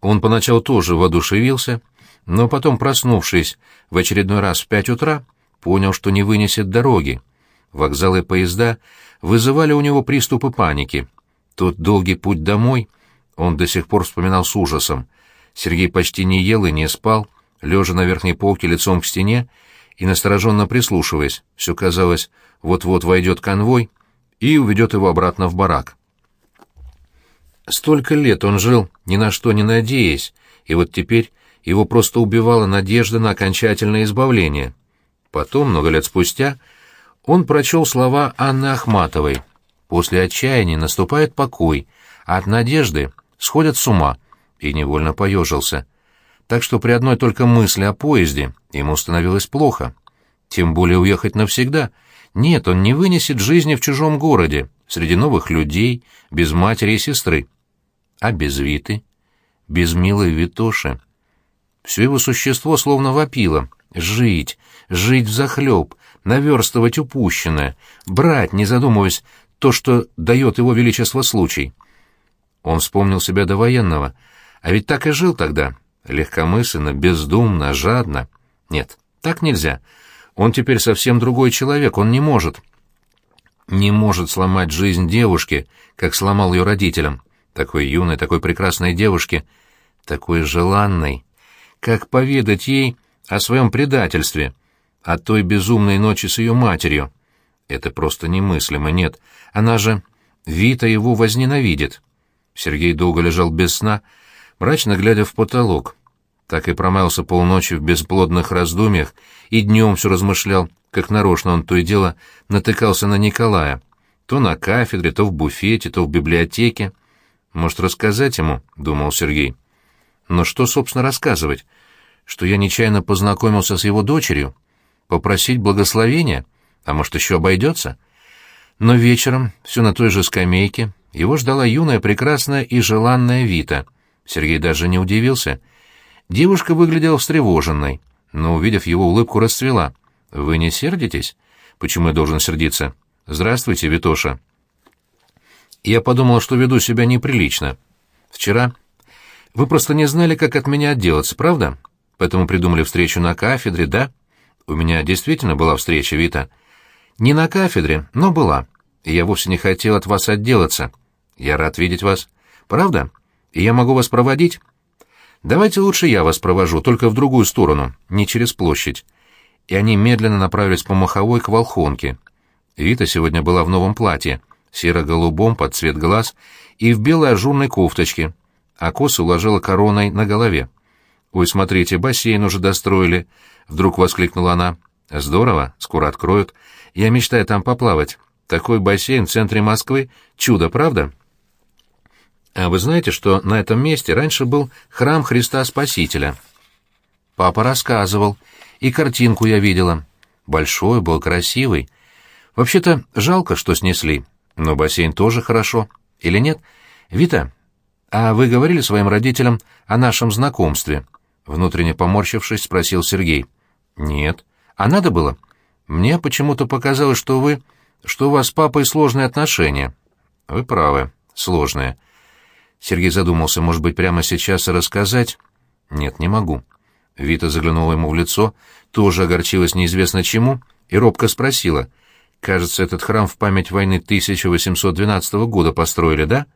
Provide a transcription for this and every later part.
Он поначалу тоже воодушевился, но потом, проснувшись в очередной раз в пять утра, понял, что не вынесет дороги. Вокзалы поезда вызывали у него приступы паники. Тот долгий путь домой он до сих пор вспоминал с ужасом. Сергей почти не ел и не спал, лежа на верхней полке лицом к стене и настороженно прислушиваясь. Все казалось, вот-вот войдет конвой и уведет его обратно в барак. Столько лет он жил, ни на что не надеясь, и вот теперь его просто убивала надежда на окончательное избавление. Потом, много лет спустя, он прочел слова Анны Ахматовой. «После отчаяния наступает покой, а от надежды сходят с ума», и невольно поежился. Так что при одной только мысли о поезде ему становилось плохо. Тем более уехать навсегда. Нет, он не вынесет жизни в чужом городе, среди новых людей, без матери и сестры. А без Виты? Без милой Витоши? Все его существо словно вопило. Жить, жить взахлеб, наверстывать упущенное, брать, не задумываясь, то, что дает его величество случай. Он вспомнил себя до военного, а ведь так и жил тогда, легкомысленно, бездумно, жадно. Нет, так нельзя. Он теперь совсем другой человек, он не может. Не может сломать жизнь девушки, как сломал ее родителям. Такой юной, такой прекрасной девушке, такой желанной. Как поведать ей о своем предательстве, о той безумной ночи с ее матерью? Это просто немыслимо, нет. Она же... Вита его возненавидит. Сергей долго лежал без сна, мрачно глядя в потолок. Так и промаялся полночи в бесплодных раздумьях и днем все размышлял, как нарочно он то и дело натыкался на Николая. То на кафедре, то в буфете, то в библиотеке. Может, рассказать ему, — думал Сергей. Но что, собственно, рассказывать? Что я нечаянно познакомился с его дочерью? Попросить благословения? А может, еще обойдется? Но вечером, все на той же скамейке, его ждала юная, прекрасная и желанная Вита. Сергей даже не удивился. Девушка выглядела встревоженной, но, увидев его улыбку, расцвела. «Вы не сердитесь? Почему я должен сердиться? Здравствуйте, Витоша». Я подумал, что веду себя неприлично. Вчера вы просто не знали, как от меня отделаться, правда? Поэтому придумали встречу на кафедре, да? У меня действительно была встреча, Вита. Не на кафедре, но была. И я вовсе не хотел от вас отделаться. Я рад видеть вас. Правда? И я могу вас проводить? Давайте лучше я вас провожу, только в другую сторону, не через площадь. И они медленно направились по маховой к Волхонке. Вита сегодня была в новом платье серо-голубом под цвет глаз и в белой ажурной кофточке, а косы уложила короной на голове. «Ой, смотрите, бассейн уже достроили!» — вдруг воскликнула она. «Здорово, скоро откроют. Я мечтаю там поплавать. Такой бассейн в центре Москвы — чудо, правда?» «А вы знаете, что на этом месте раньше был храм Христа Спасителя?» «Папа рассказывал, и картинку я видела. Большой был, красивый. Вообще-то жалко, что снесли. Но бассейн тоже хорошо. Или нет? Вита, а вы говорили своим родителям о нашем знакомстве? Внутренне поморщившись, спросил Сергей. Нет. А надо было? Мне почему-то показалось, что вы... что у вас с папой сложные отношения. Вы правы, сложные. Сергей задумался, может быть, прямо сейчас рассказать? Нет, не могу. Вита заглянула ему в лицо, тоже огорчилась неизвестно чему, и робко спросила — Кажется, этот храм в память войны 1812 года построили, да?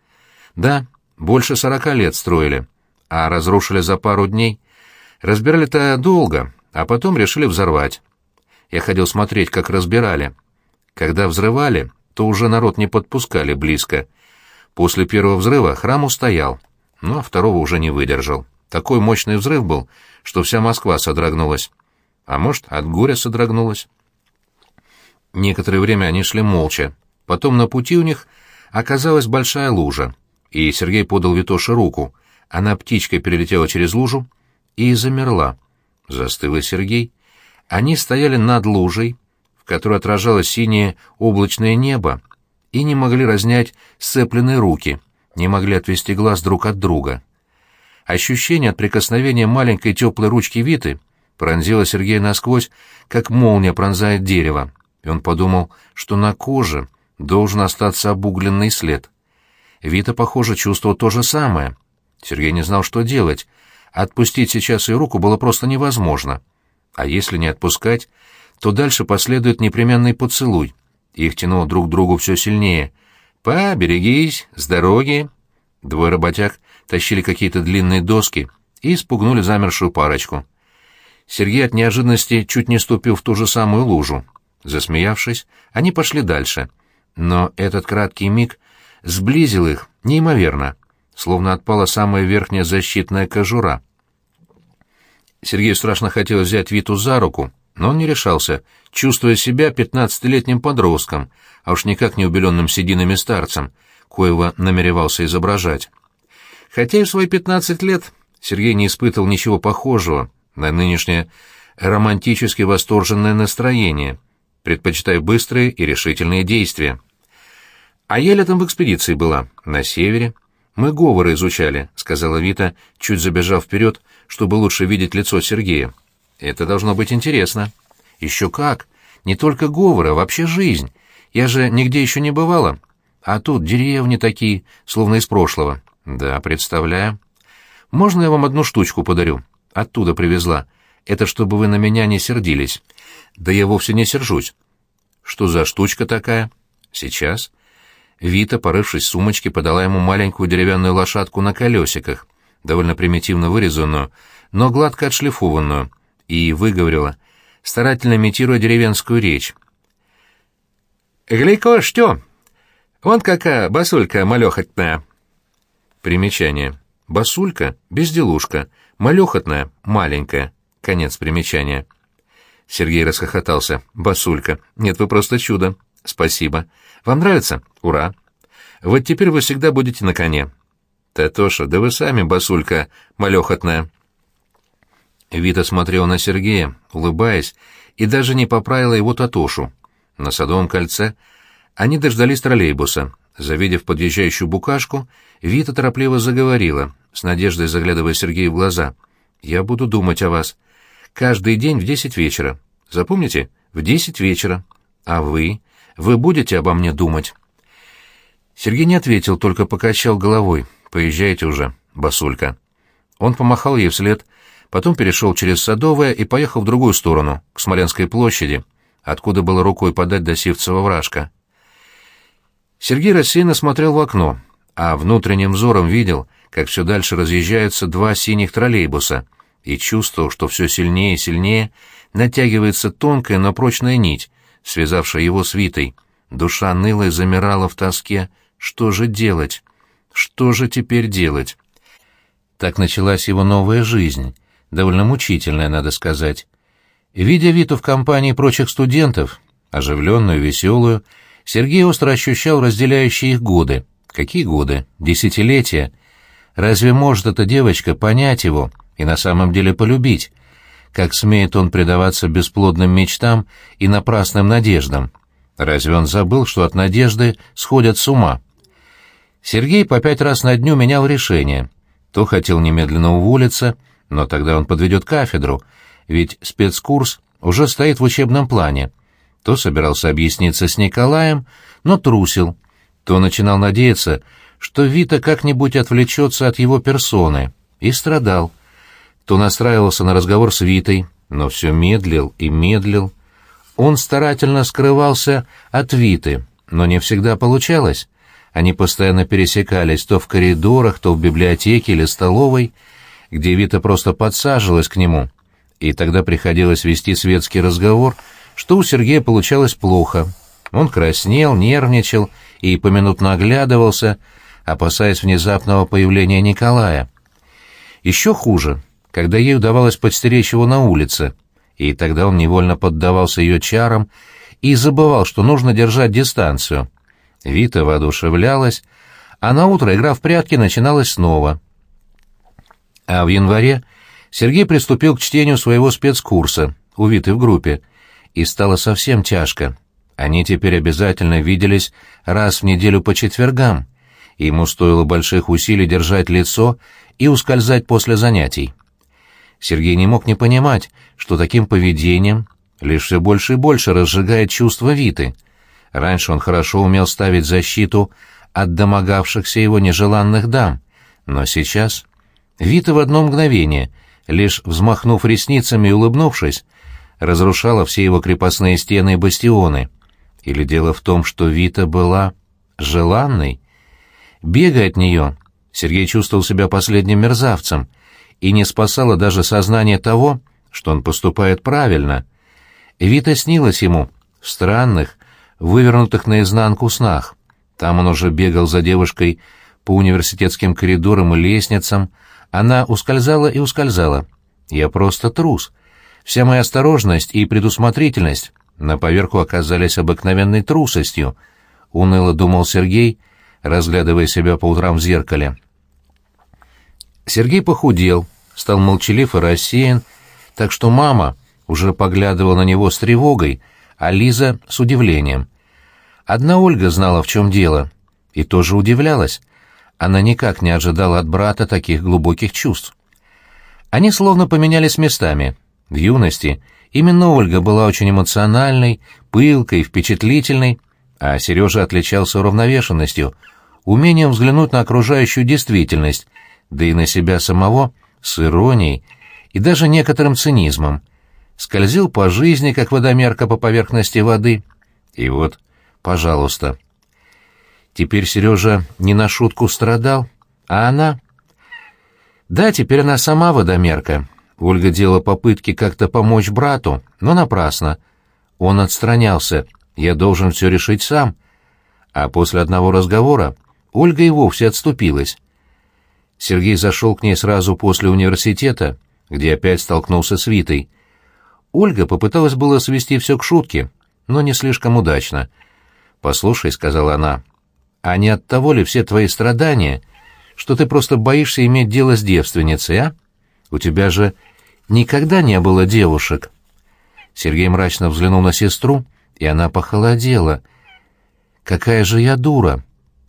Да, больше сорока лет строили, а разрушили за пару дней. Разбирали-то долго, а потом решили взорвать. Я ходил смотреть, как разбирали. Когда взрывали, то уже народ не подпускали близко. После первого взрыва храм устоял, но второго уже не выдержал. Такой мощный взрыв был, что вся Москва содрогнулась. А может, от горя содрогнулась. Некоторое время они шли молча. Потом на пути у них оказалась большая лужа, и Сергей подал Витоше руку. Она птичкой перелетела через лужу и замерла. Застыл и Сергей. Они стояли над лужей, в которой отражалось синее облачное небо, и не могли разнять сцепленные руки, не могли отвести глаз друг от друга. Ощущение от прикосновения маленькой теплой ручки Виты пронзило Сергея насквозь, как молния пронзает дерево и он подумал, что на коже должен остаться обугленный след. Вита, похоже, чувствовал то же самое. Сергей не знал, что делать. Отпустить сейчас ее руку было просто невозможно. А если не отпускать, то дальше последует непременный поцелуй. Их тянуло друг к другу все сильнее. «Поберегись, с дороги!» Двое работяг тащили какие-то длинные доски и испугнули замершую парочку. Сергей от неожиданности чуть не ступил в ту же самую лужу. Засмеявшись, они пошли дальше. Но этот краткий миг сблизил их неимоверно, словно отпала самая верхняя защитная кожура. Сергею страшно хотелось взять Виту за руку, но он не решался, чувствуя себя пятнадцатилетним подростком, а уж никак не убеленным сединами старцем, коего намеревался изображать. Хотя и в свои пятнадцать лет Сергей не испытывал ничего похожего на нынешнее романтически восторженное настроение, предпочитая быстрые и решительные действия. «А я летом в экспедиции была, на севере. Мы говоры изучали», — сказала Вита, чуть забежав вперед, чтобы лучше видеть лицо Сергея. Это должно быть интересно. Еще как. Не только говоры, а вообще жизнь. Я же нигде еще не бывала. А тут деревни такие, словно из прошлого. Да, представляю. Можно я вам одну штучку подарю? Оттуда привезла. Это чтобы вы на меня не сердились. Да я вовсе не сержусь. Что за штучка такая? Сейчас. Вита, порывшись в сумочке, подала ему маленькую деревянную лошадку на колесиках, довольно примитивно вырезанную, но гладко отшлифованную — и выговорила, старательно имитируя деревенскую речь. «Гляйко, что? Вон какая басулька малехотная!» Примечание. Басулька — безделушка, малехотная — маленькая. Конец примечания. Сергей расхохотался. «Басулька. Нет, вы просто чудо. Спасибо. Вам нравится? Ура! Вот теперь вы всегда будете на коне». «Татоша, да вы сами, басулька, малехотная». Вита смотрела на Сергея, улыбаясь, и даже не поправила его Татошу. На Садовом кольце они дождались троллейбуса. Завидев подъезжающую букашку, Вита торопливо заговорила, с надеждой заглядывая Сергею в глаза. «Я буду думать о вас. Каждый день в десять вечера. Запомните? В десять вечера. А вы? Вы будете обо мне думать?» Сергей не ответил, только покачал головой. «Поезжайте уже, басулька». Он помахал ей вслед, потом перешел через Садовое и поехал в другую сторону, к Смоленской площади, откуда было рукой подать до Сивцева вражка. Сергей рассеянно смотрел в окно, а внутренним взором видел, как все дальше разъезжаются два синих троллейбуса, и чувствовал, что все сильнее и сильнее натягивается тонкая, но прочная нить, связавшая его с Витой. Душа ныла и замирала в тоске. Что же делать? Что же теперь делать? Так началась его новая жизнь, довольно мучительная, надо сказать. Видя Виту в компании прочих студентов, оживленную, веселую, Сергей остро ощущал разделяющие их годы. Какие годы? Десятилетия. Разве может эта девочка понять его и на самом деле полюбить? Как смеет он предаваться бесплодным мечтам и напрасным надеждам? Разве он забыл, что от надежды сходят с ума? Сергей по пять раз на дню менял решение. То хотел немедленно уволиться, но тогда он подведет кафедру, ведь спецкурс уже стоит в учебном плане. То собирался объясниться с Николаем, но трусил. То начинал надеяться, что Вита как-нибудь отвлечется от его персоны, и страдал. То настраивался на разговор с Витой, но все медлил и медлил. Он старательно скрывался от Виты, но не всегда получалось. Они постоянно пересекались то в коридорах, то в библиотеке или столовой, где Вита просто подсаживалась к нему, и тогда приходилось вести светский разговор, что у Сергея получалось плохо. Он краснел, нервничал и поминутно оглядывался, опасаясь внезапного появления Николая. Еще хуже, когда ей удавалось подстеречь его на улице, и тогда он невольно поддавался ее чарам и забывал, что нужно держать дистанцию. Вита воодушевлялась, а на утро игра в прятки начиналась снова. А в январе Сергей приступил к чтению своего спецкурса, увитый в группе, и стало совсем тяжко. Они теперь обязательно виделись раз в неделю по четвергам, ему стоило больших усилий держать лицо и ускользать после занятий. Сергей не мог не понимать, что таким поведением лишь все больше и больше разжигает чувство Виты. Раньше он хорошо умел ставить защиту от домогавшихся его нежеланных дам, но сейчас Вита в одно мгновение, лишь взмахнув ресницами и улыбнувшись, разрушала все его крепостные стены и бастионы. Или дело в том, что Вита была желанной? Бегая от нее, Сергей чувствовал себя последним мерзавцем, и не спасало даже сознание того, что он поступает правильно. Вита снилась ему в странных, вывернутых наизнанку снах. Там он уже бегал за девушкой по университетским коридорам и лестницам. Она ускользала и ускользала. Я просто трус. Вся моя осторожность и предусмотрительность на поверку оказались обыкновенной трусостью, — уныло думал Сергей, разглядывая себя по утрам в зеркале. Сергей похудел, стал молчалив и рассеян, так что мама уже поглядывала на него с тревогой, а Лиза — с удивлением. Одна Ольга знала, в чем дело, и тоже удивлялась. Она никак не ожидала от брата таких глубоких чувств. Они словно поменялись местами. В юности именно Ольга была очень эмоциональной, пылкой, впечатлительной, а Сережа отличался уравновешенностью, умением взглянуть на окружающую действительность, да и на себя самого с иронией и даже некоторым цинизмом. Скользил по жизни, как водомерка по поверхности воды. И вот, пожалуйста. Теперь Сережа не на шутку страдал, а она... Да, теперь она сама водомерка. Ольга делала попытки как-то помочь брату, но напрасно. Он отстранялся. Я должен все решить сам. А после одного разговора Ольга и вовсе отступилась. Сергей зашел к ней сразу после университета, где опять столкнулся с Витой. Ольга попыталась было свести все к шутке, но не слишком удачно. «Послушай», — сказала она, — «а не от того ли все твои страдания, что ты просто боишься иметь дело с девственницей, а? У тебя же никогда не было девушек». Сергей мрачно взглянул на сестру, и она похолодела. «Какая же я дура!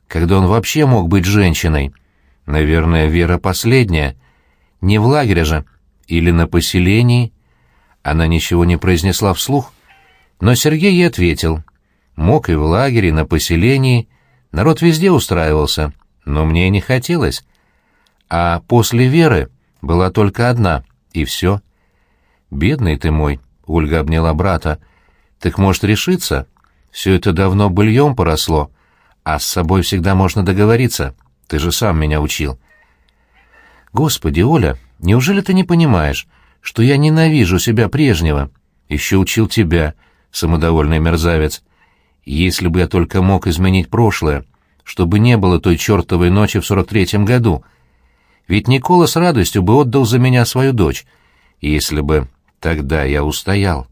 Когда он вообще мог быть женщиной?» Наверное, Вера последняя. Не в лагере же. Или на поселении. Она ничего не произнесла вслух, но Сергей ей ответил. Мог и в лагере, и на поселении. Народ везде устраивался, но мне не хотелось. А после Веры была только одна, и все. «Бедный ты мой», — Ольга обняла брата. «Так, может, решиться? Все это давно быльем поросло, а с собой всегда можно договориться». Ты же сам меня учил. Господи, Оля, неужели ты не понимаешь, что я ненавижу себя прежнего? Еще учил тебя, самодовольный мерзавец. Если бы я только мог изменить прошлое, чтобы не было той чертовой ночи в сорок третьем году. Ведь Никола с радостью бы отдал за меня свою дочь, если бы тогда я устоял.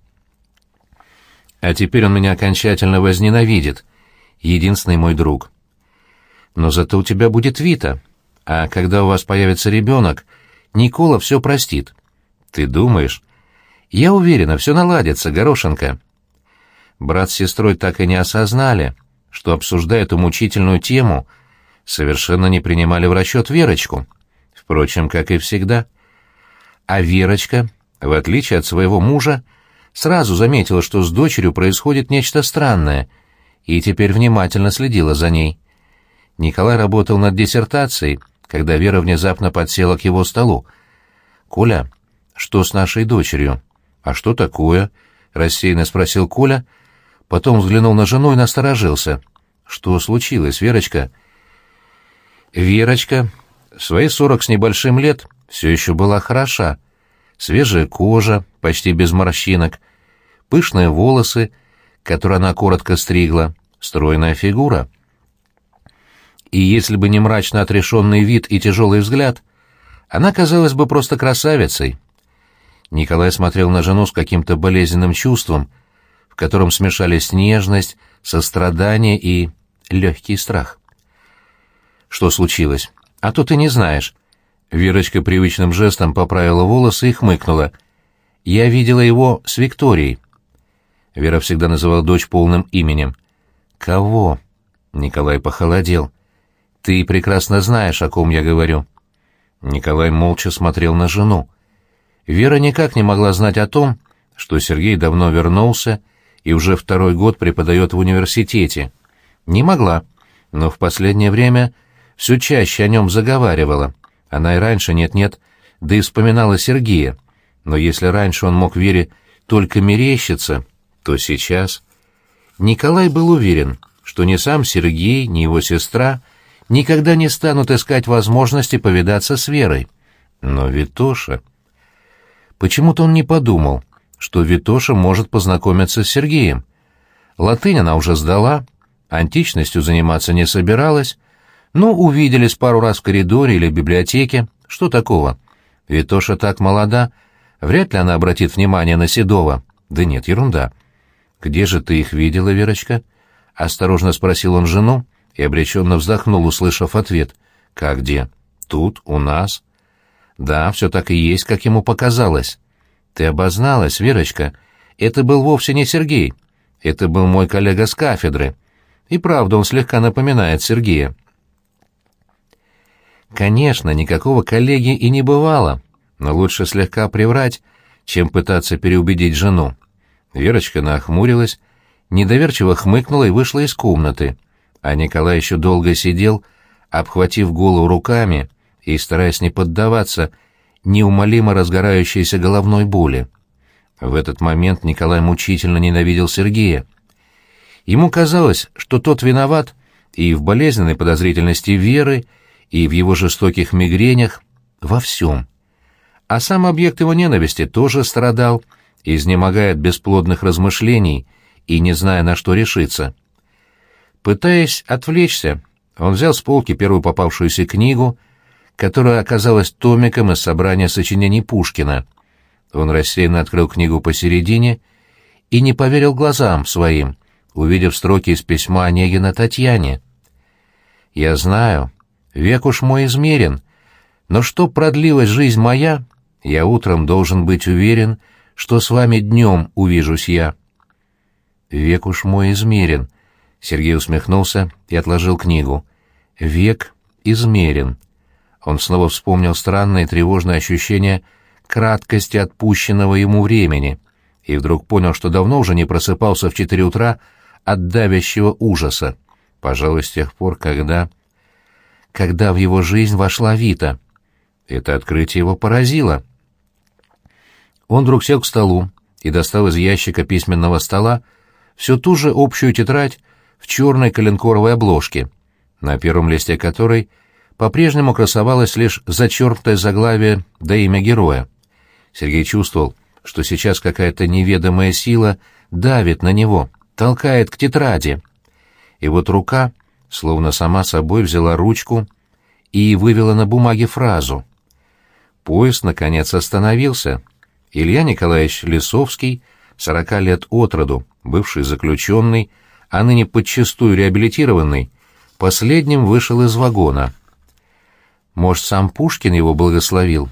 А теперь он меня окончательно возненавидит. Единственный мой друг но зато у тебя будет Вита. А когда у вас появится ребенок, Никола все простит. Ты думаешь? Я уверена, все наладится, Горошенко. Брат с сестрой так и не осознали, что, обсуждая эту мучительную тему, совершенно не принимали в расчет Верочку. Впрочем, как и всегда. А Верочка, в отличие от своего мужа, сразу заметила, что с дочерью происходит нечто странное, и теперь внимательно следила за ней. Николай работал над диссертацией, когда Вера внезапно подсела к его столу. «Коля, что с нашей дочерью?» «А что такое?» — рассеянно спросил Коля, потом взглянул на жену и насторожился. «Что случилось, Верочка?» Верочка, в свои сорок с небольшим лет, все еще была хороша. Свежая кожа, почти без морщинок, пышные волосы, которые она коротко стригла, стройная фигура — и если бы не мрачно отрешенный вид и тяжелый взгляд, она казалась бы просто красавицей. Николай смотрел на жену с каким-то болезненным чувством, в котором смешались нежность, сострадание и легкий страх. «Что случилось? А то ты не знаешь». Верочка привычным жестом поправила волосы и хмыкнула. «Я видела его с Викторией». Вера всегда называла дочь полным именем. «Кого?» Николай похолодел. Ты прекрасно знаешь, о ком я говорю». Николай молча смотрел на жену. Вера никак не могла знать о том, что Сергей давно вернулся и уже второй год преподает в университете. Не могла, но в последнее время все чаще о нем заговаривала, Она и раньше нет-нет, да и вспоминала Сергея. Но если раньше он мог Вере только мерещиться, то сейчас... Николай был уверен, что ни сам Сергей, ни его сестра никогда не станут искать возможности повидаться с Верой. Но Витоша... Почему-то он не подумал, что Витоша может познакомиться с Сергеем. Латынь она уже сдала, античностью заниматься не собиралась, но увиделись пару раз в коридоре или в библиотеке. Что такого? Витоша так молода, вряд ли она обратит внимание на Седова. Да нет, ерунда. «Где же ты их видела, Верочка?» — осторожно спросил он жену и обреченно вздохнул, услышав ответ. «Как где? Тут, у нас?» «Да, все так и есть, как ему показалось». «Ты обозналась, Верочка. Это был вовсе не Сергей. Это был мой коллега с кафедры. И правда, он слегка напоминает Сергея». Конечно, никакого коллеги и не бывало, но лучше слегка приврать, чем пытаться переубедить жену. Верочка нахмурилась, недоверчиво хмыкнула и вышла из комнаты, а Николай еще долго сидел, обхватив голову руками и стараясь не поддаваться неумолимо разгорающейся головной боли. В этот момент Николай мучительно ненавидел Сергея. Ему казалось, что тот виноват и в болезненной подозрительности Веры, и в его жестоких мигренях, во всем. А сам объект его ненависти тоже страдал, изнемогая от бесплодных размышлений и не зная, на что решиться. Пытаясь отвлечься, он взял с полки первую попавшуюся книгу, которая оказалась томиком из собрания сочинений Пушкина. Он рассеянно открыл книгу посередине и не поверил глазам своим, увидев строки из письма Онегина Татьяне. «Я знаю, Век уж мой измерен. Но что продлилась жизнь моя, я утром должен быть уверен, что с вами днем увижусь я. Век уж мой измерен. Сергей усмехнулся и отложил книгу. Век измерен. Он снова вспомнил странное тревожное ощущение краткости отпущенного ему времени и вдруг понял, что давно уже не просыпался в четыре утра от давящего ужаса. Пожалуй, с тех пор, когда когда в его жизнь вошла Вита. Это открытие его поразило. Он вдруг сел к столу и достал из ящика письменного стола всю ту же общую тетрадь в черной коленкоровой обложке, на первом листе которой по-прежнему красовалось лишь зачеркнутое заглавие да имя героя. Сергей чувствовал, что сейчас какая-то неведомая сила давит на него, толкает к тетради. И вот рука словно сама собой взяла ручку и вывела на бумаге фразу. Поезд, наконец, остановился. Илья Николаевич Лисовский, сорока лет от роду, бывший заключенный, а ныне подчастую реабилитированный, последним вышел из вагона. Может, сам Пушкин его благословил?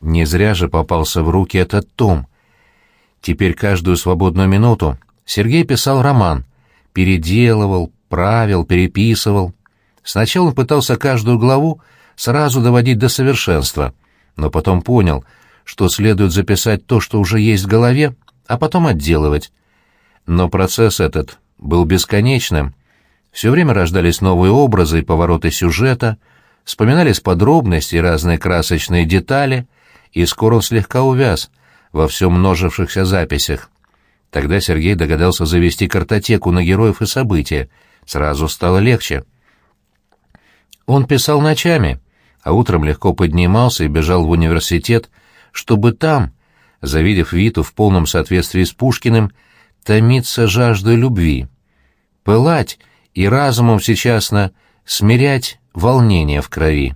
Не зря же попался в руки этот том. Теперь каждую свободную минуту Сергей писал роман, переделывал, правил, переписывал. Сначала он пытался каждую главу сразу доводить до совершенства, но потом понял, что следует записать то, что уже есть в голове, а потом отделывать. Но процесс этот был бесконечным. Все время рождались новые образы и повороты сюжета, вспоминались подробности и разные красочные детали, и скоро он слегка увяз во все множившихся записях. Тогда Сергей догадался завести картотеку на героев и события — Сразу стало легче. Он писал ночами, а утром легко поднимался и бежал в университет, чтобы там, завидев Виту в полном соответствии с Пушкиным, томиться жаждой любви, пылать и разумом сейчас на смирять волнение в крови.